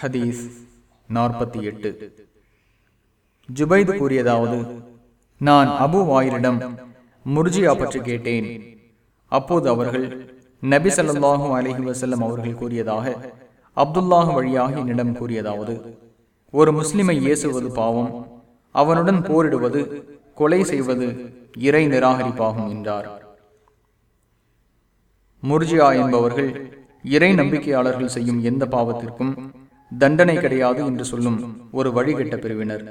ஹதீஸ் நாற்பத்தி எட்டு. ஜுபைது கூறியதாவது நான் அபு வாயிரிடம் முர்ஜியா பற்றி கேட்டேன். அப்போது அவர்கள் நபி சல்லாஹூ அலஹி வசல்லம் அவர்கள் கூறியதாக அப்துல்லாஹ் வழியாக என்னிடம் கூறியதாவது ஒரு முஸ்லிமை இயேசுவது பாவம் அவனுடன் போரிடுவது கொலை செய்வது இறை நிராகரிப்பாகும் என்றார். முர்ஜியா என்பவர்கள் இறை நம்பிக்கையாளர்கள் செய்யும் எந்த பாவத்திற்கும் தண்டனை கிடையாது என்று சொல்லும் ஒரு வழிகட்ட பிரிவினர்.